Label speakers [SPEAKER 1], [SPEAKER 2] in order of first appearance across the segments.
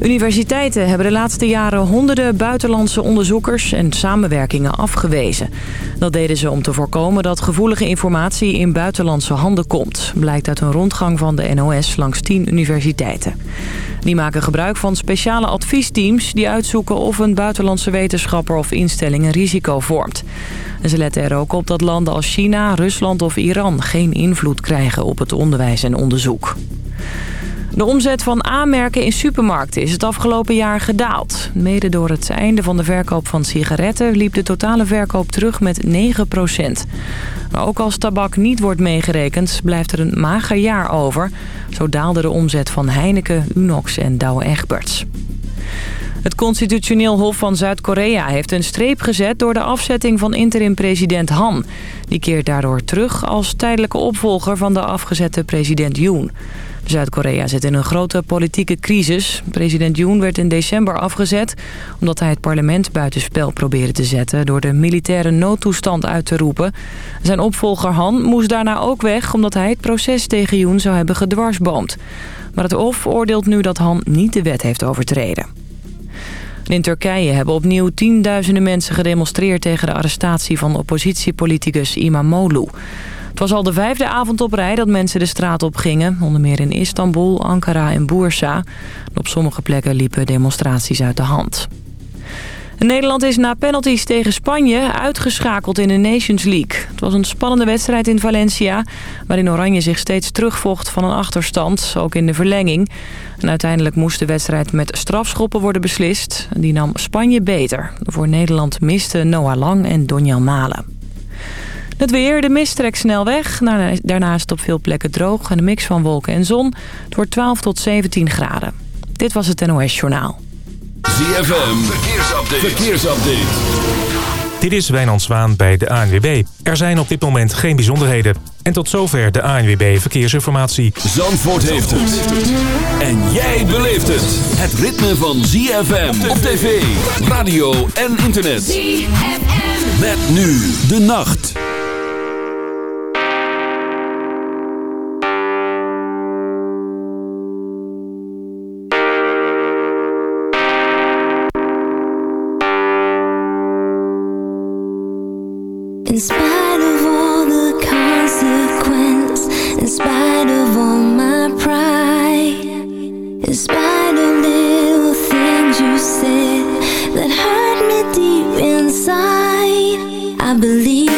[SPEAKER 1] Universiteiten hebben de laatste jaren honderden buitenlandse onderzoekers en samenwerkingen afgewezen. Dat deden ze om te voorkomen dat gevoelige informatie in buitenlandse handen komt. Blijkt uit een rondgang van de NOS langs 10 universiteiten. Die maken gebruik van speciale adviesteams die uitzoeken of een buitenlandse wetenschapper of instelling een risico vormt. En ze letten er ook op dat landen als China, Rusland of Iran geen invloed krijgen op het onderwijs en onderzoek. De omzet van aanmerken in supermarkten is het afgelopen jaar gedaald. Mede door het einde van de verkoop van sigaretten liep de totale verkoop terug met 9% Maar ook als tabak niet wordt meegerekend, blijft er een mager jaar over. Zo daalde de omzet van Heineken, Unox en Douwe Egberts. Het constitutioneel hof van Zuid-Korea heeft een streep gezet... door de afzetting van interim-president Han. Die keert daardoor terug als tijdelijke opvolger van de afgezette president Yoon. Zuid-Korea zit in een grote politieke crisis. President Yoon werd in december afgezet... omdat hij het parlement buitenspel probeerde te zetten... door de militaire noodtoestand uit te roepen. Zijn opvolger Han moest daarna ook weg... omdat hij het proces tegen Yoon zou hebben gedwarsboomd. Maar het Hof oordeelt nu dat Han niet de wet heeft overtreden. In Turkije hebben opnieuw tienduizenden mensen gedemonstreerd... tegen de arrestatie van oppositiepoliticus Imamoglu. Het was al de vijfde avond op rij dat mensen de straat op gingen. Onder meer in Istanbul, Ankara en Bursa. op sommige plekken liepen demonstraties uit de hand. Nederland is na penalties tegen Spanje uitgeschakeld in de Nations League. Het was een spannende wedstrijd in Valencia... waarin Oranje zich steeds terugvocht van een achterstand, ook in de verlenging. En uiteindelijk moest de wedstrijd met strafschoppen worden beslist. Die nam Spanje beter. Voor Nederland misten Noah Lang en Donjan Malen. Het weer, de mist trekt snel weg. Daarna is het op veel plekken droog en een mix van wolken en zon. Het wordt 12 tot 17 graden. Dit was het NOS Journaal.
[SPEAKER 2] ZFM, verkeersupdate. verkeersupdate.
[SPEAKER 3] Dit is Wijnand Zwaan bij de ANWB. Er zijn op dit moment geen bijzonderheden. En tot zover de ANWB Verkeersinformatie.
[SPEAKER 2] Zandvoort heeft het. En jij beleeft het. Het ritme van ZFM op tv, radio en internet. ZFM. Met nu de nacht.
[SPEAKER 4] I believe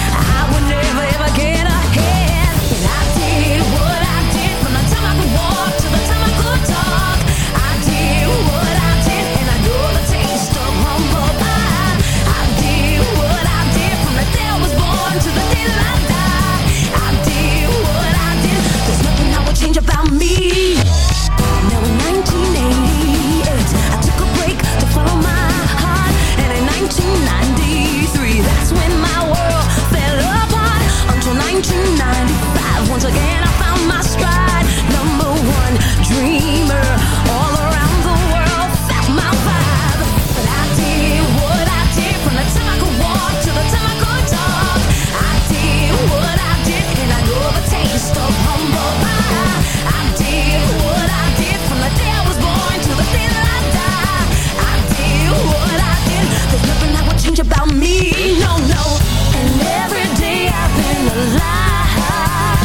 [SPEAKER 4] no, no. And every day I've been alive.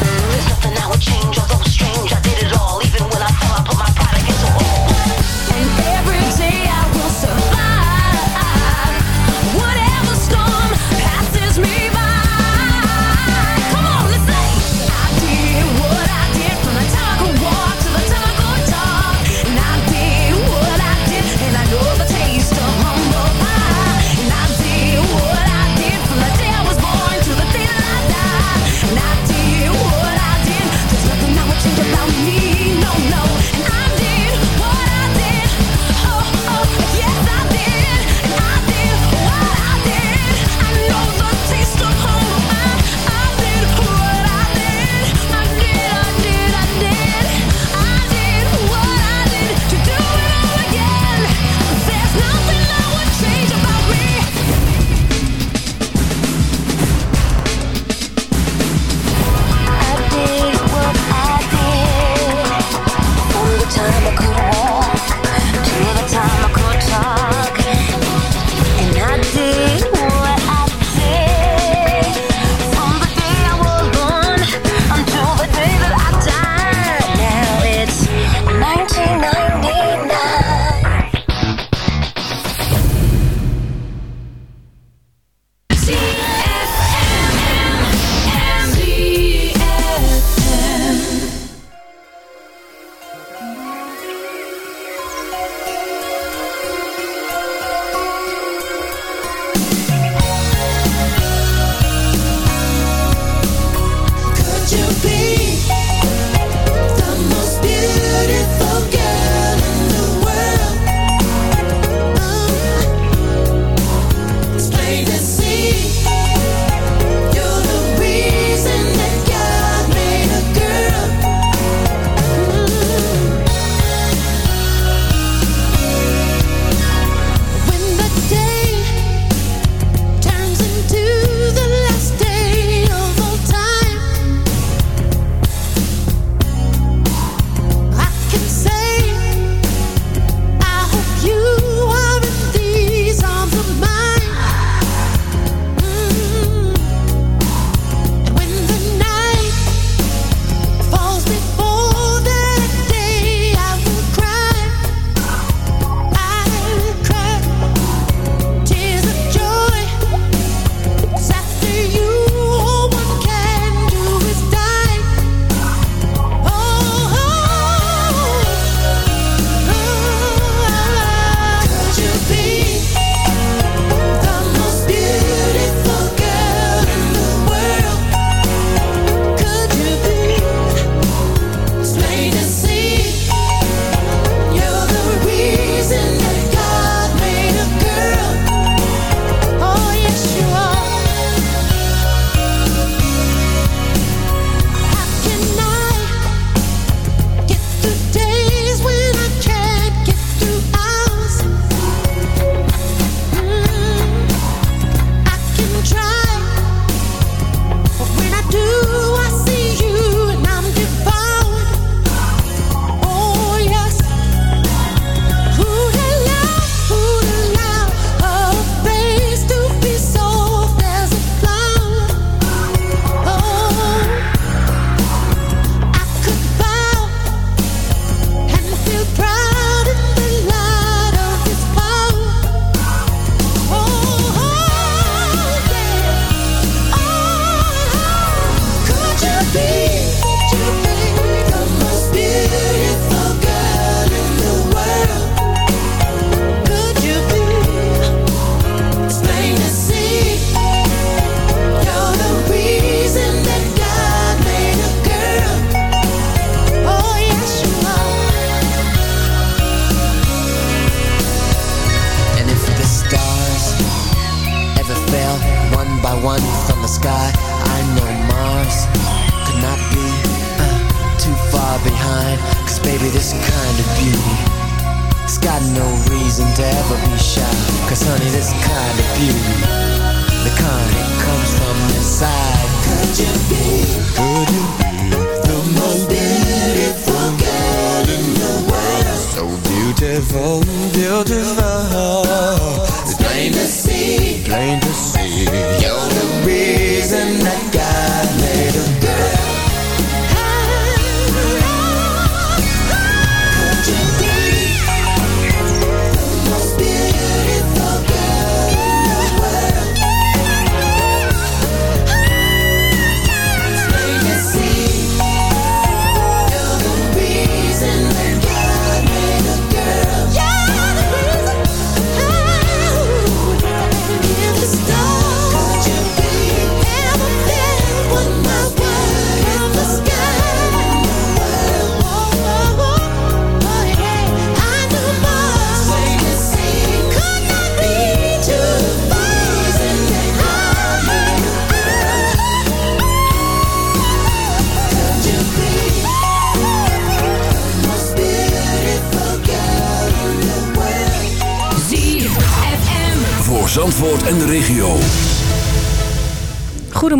[SPEAKER 4] There is nothing I would change.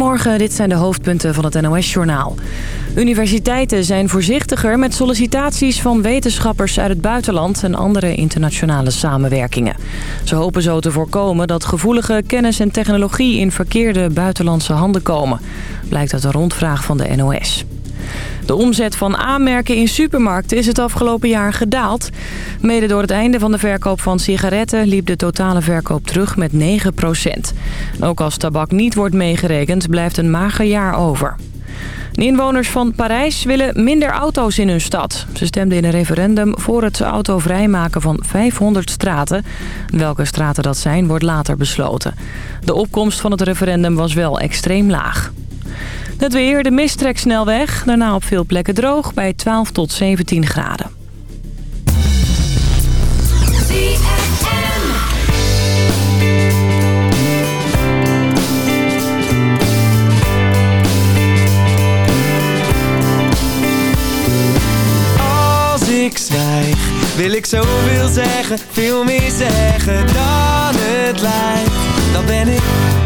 [SPEAKER 1] Goedemorgen, dit zijn de hoofdpunten van het NOS-journaal. Universiteiten zijn voorzichtiger met sollicitaties van wetenschappers uit het buitenland... en andere internationale samenwerkingen. Ze hopen zo te voorkomen dat gevoelige kennis en technologie... in verkeerde buitenlandse handen komen, blijkt uit een rondvraag van de NOS. De omzet van aanmerken in supermarkten is het afgelopen jaar gedaald. Mede door het einde van de verkoop van sigaretten liep de totale verkoop terug met 9% Ook als tabak niet wordt meegerekend blijft een mager jaar over. De inwoners van Parijs willen minder auto's in hun stad. Ze stemden in een referendum voor het autovrijmaken van 500 straten. Welke straten dat zijn, wordt later besloten. De opkomst van het referendum was wel extreem laag. Het weer, de mist trekt snel weg. Daarna op veel plekken droog bij 12 tot 17 graden.
[SPEAKER 5] Als ik zwijg, wil ik zoveel zeggen, veel meer zeggen dan het lijkt. Dan ben ik.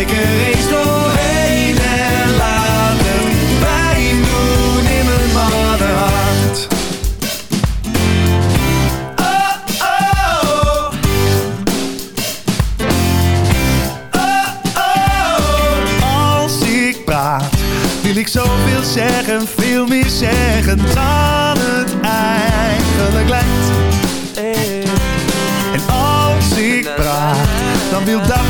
[SPEAKER 5] Prik er eens doorheen En laat het pijn in mijn mannenhart Oh, oh Als ik praat, wil ik zoveel zeggen, veel meer zeggen dan het eigenlijk lijkt. En als ik praat, dan wil dat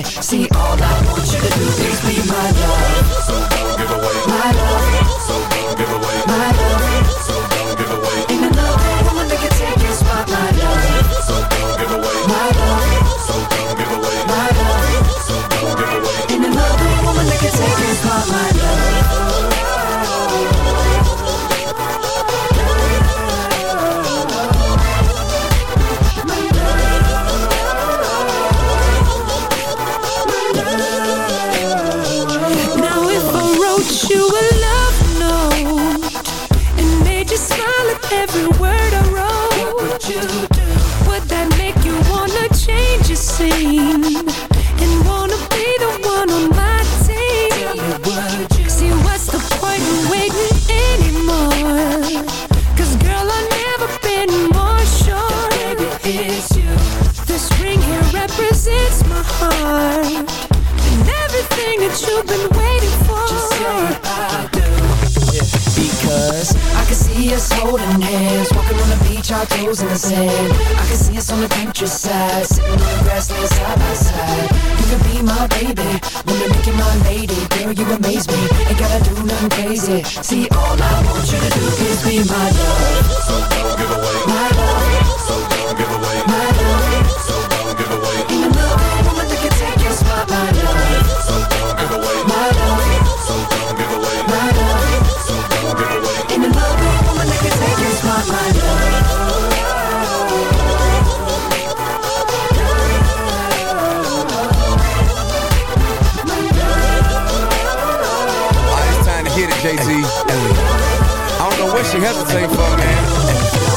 [SPEAKER 6] See, all I want you to do is be my love. So don't give away My love
[SPEAKER 7] in
[SPEAKER 6] the sand. I can see us on the countryside Sitting on the grassland side by side. You could be my baby When they make you my lady. Girl, you amaze me Ain't gotta do nothing crazy. See, all I want you to do is be my love. So don't give away
[SPEAKER 8] she has a thing for me.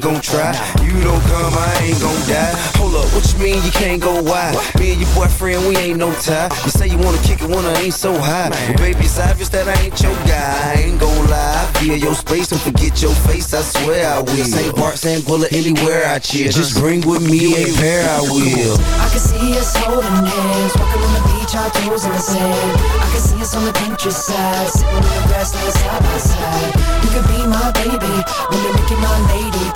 [SPEAKER 8] gon' try. You don't come, I ain't gon' die. Hold up, what you mean you can't go wide? Me and your boyfriend, we ain't no tie. You say you wanna kick it when I ain't so high. But baby, it's obvious that I ain't your guy. I ain't gon' lie. I feel your space and forget your face, I swear I will. St. Bart, St. Bullet, anywhere I chill. Just bring with me a pair, I will.
[SPEAKER 6] I can see us holding hands, walking on the beach, our toes in the sand. I can see us on the countryside, sitting on the grassland side by side. You could be my baby, when they make you my lady.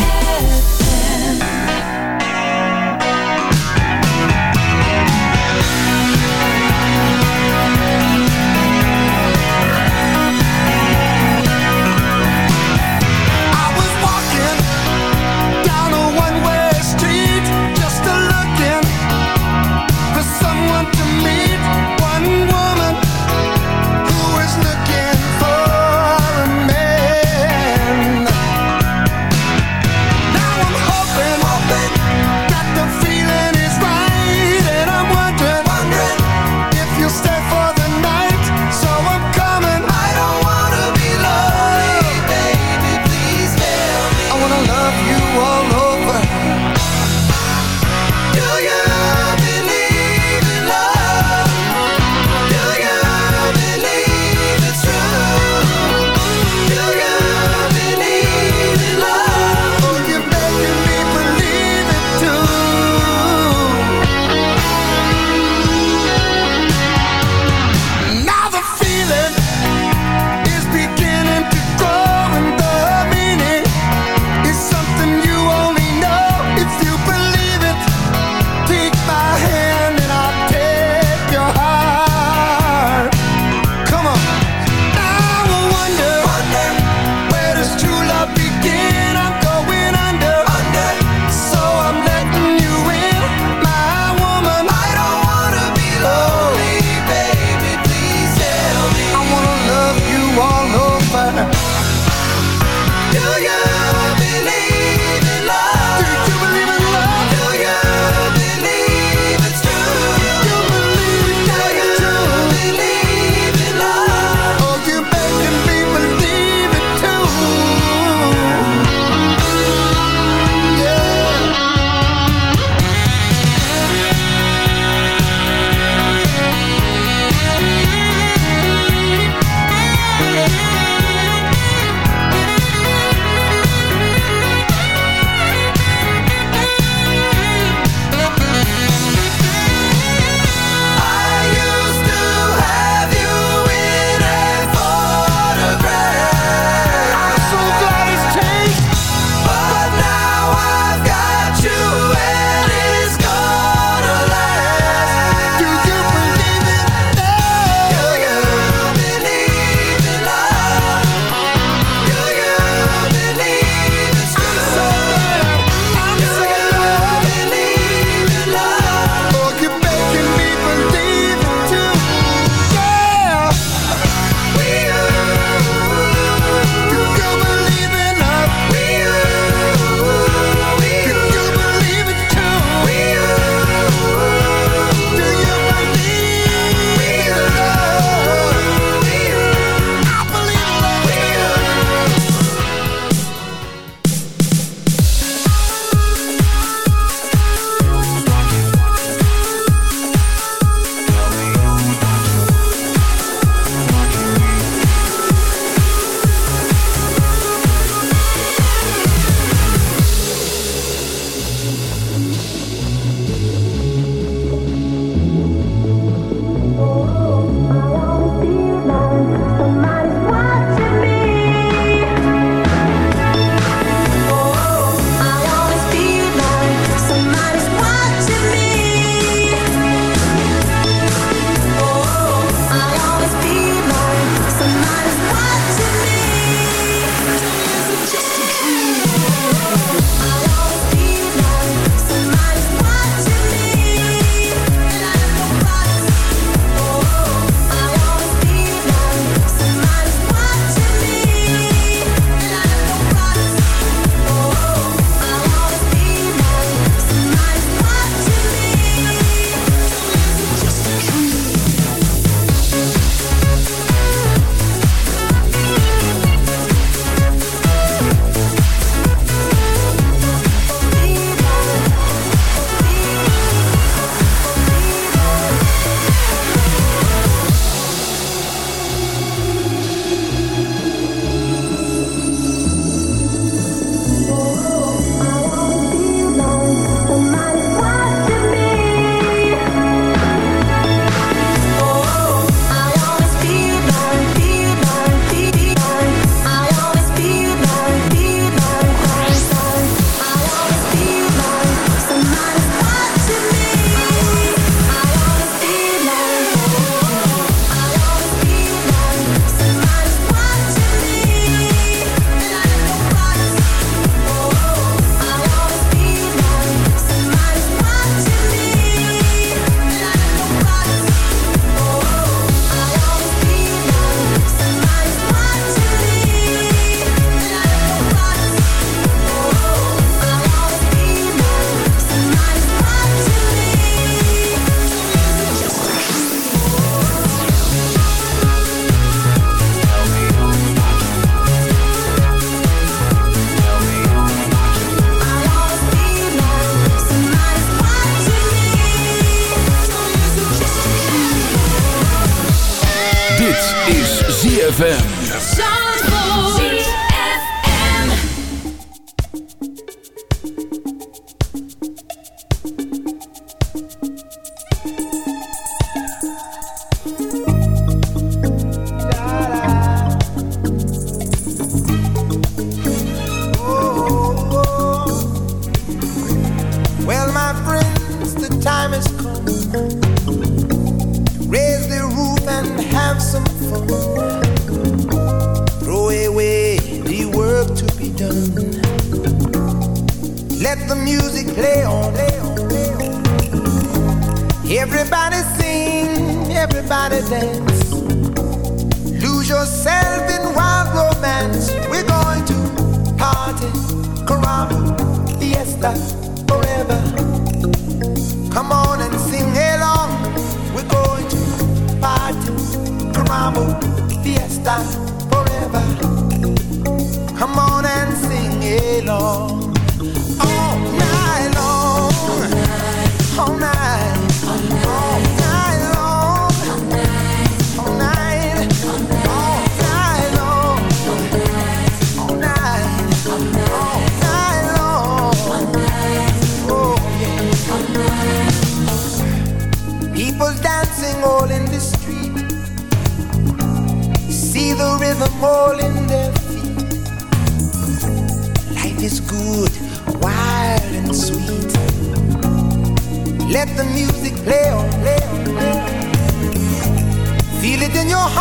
[SPEAKER 4] ZFM.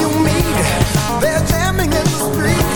[SPEAKER 2] you meet, they're jamming in the street.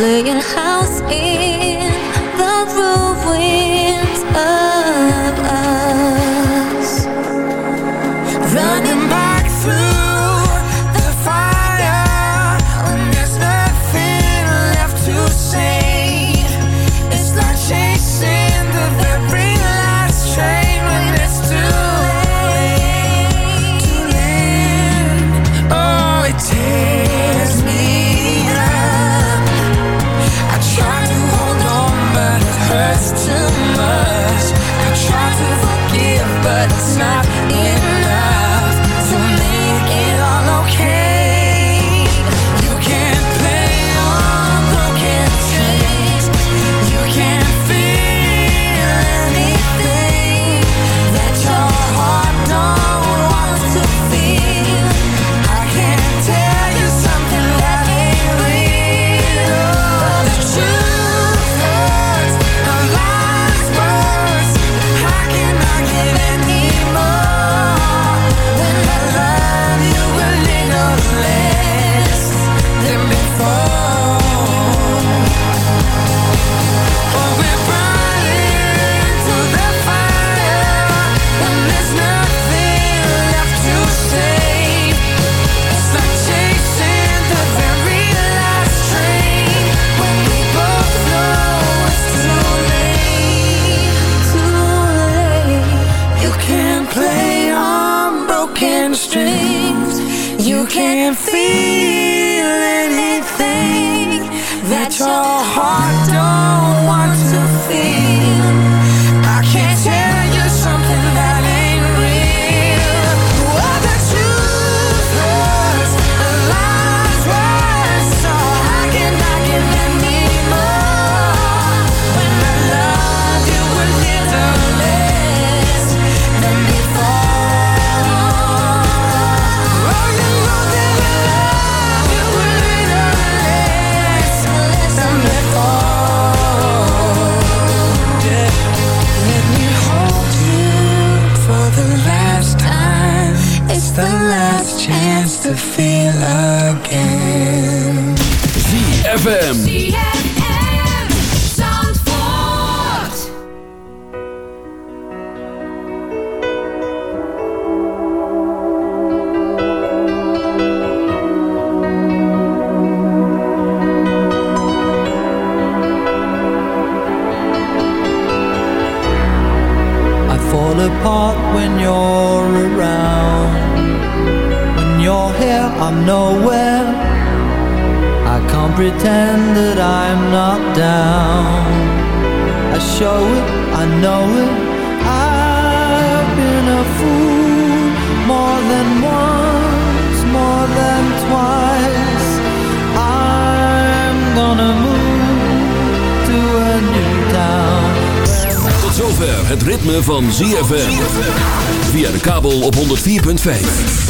[SPEAKER 9] leugen high. can't feel anything that your heart don't want to feel. to feel again.
[SPEAKER 2] ZFM.
[SPEAKER 10] I'm nowhere. I can't pretend that I'm not down. I show it, I know it. I've been a fool More than once, more than twice. I'm gonna move to a new town.
[SPEAKER 2] Tot zover het ritme van ZFM Via de kabel op 104.5